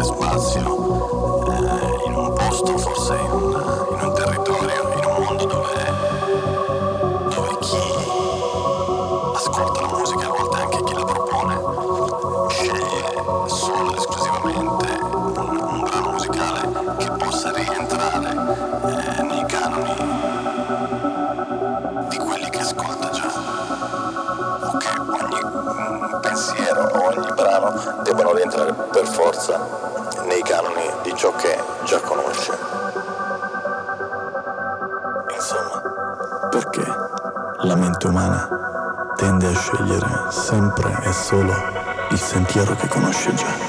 espacio. forza nei canoni di ciò che già conosce. Insomma, perché la mente umana tende a scegliere sempre e solo il sentiero che conosce già?